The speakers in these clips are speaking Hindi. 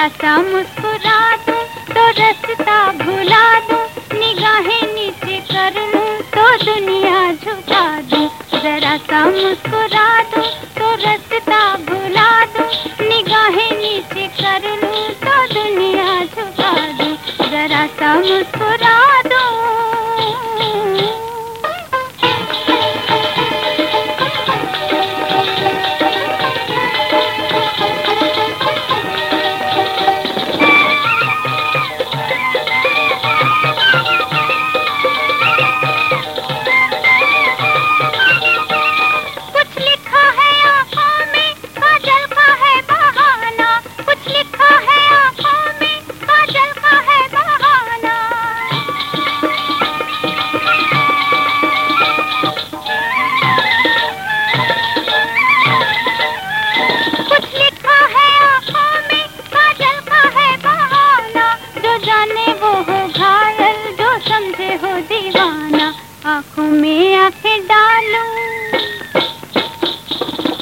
जरा सा मुस्कुरा दो तो रस्ता भुला दो, निगाहें नीचे कर लूँ तो दुनिया झुका दो। जरा सा मुस्कुरा दो तो रस्ता भुला दो, निगाहें नीचे कर लूँ तो दुनिया झुका दो। जरा सा मुस्कुरा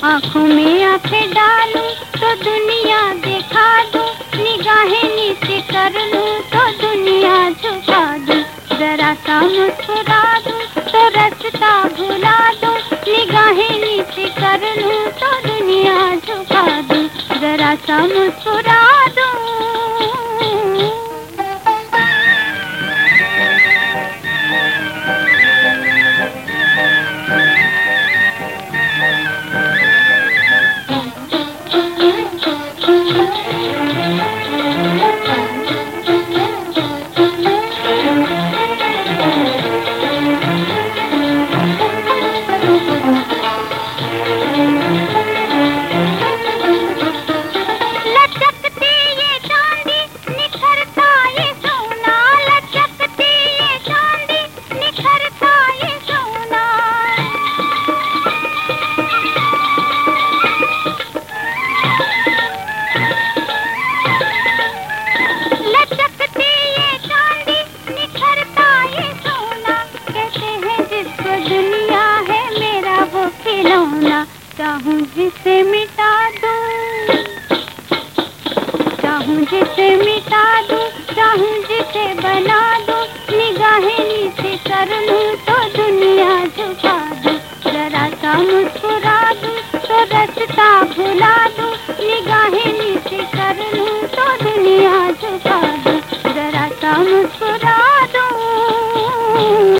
आँखों में आँखें डालूं तो दुनिया दिखा दूँ। निगाहें नीचे कर लूँ तो दुनिया झुका दूँ। जरा सा मुस्कुरा दूँ तो रास्ता भुला दूँ। निगाहें नीचे कर लूँ तो दुनिया झुका दूँ। जरा सा मुस्कुरा चाहूँ जिसे मिटा दूँ। चाहूँ जिसे मिटा दूँ चाहूँ जिसे बना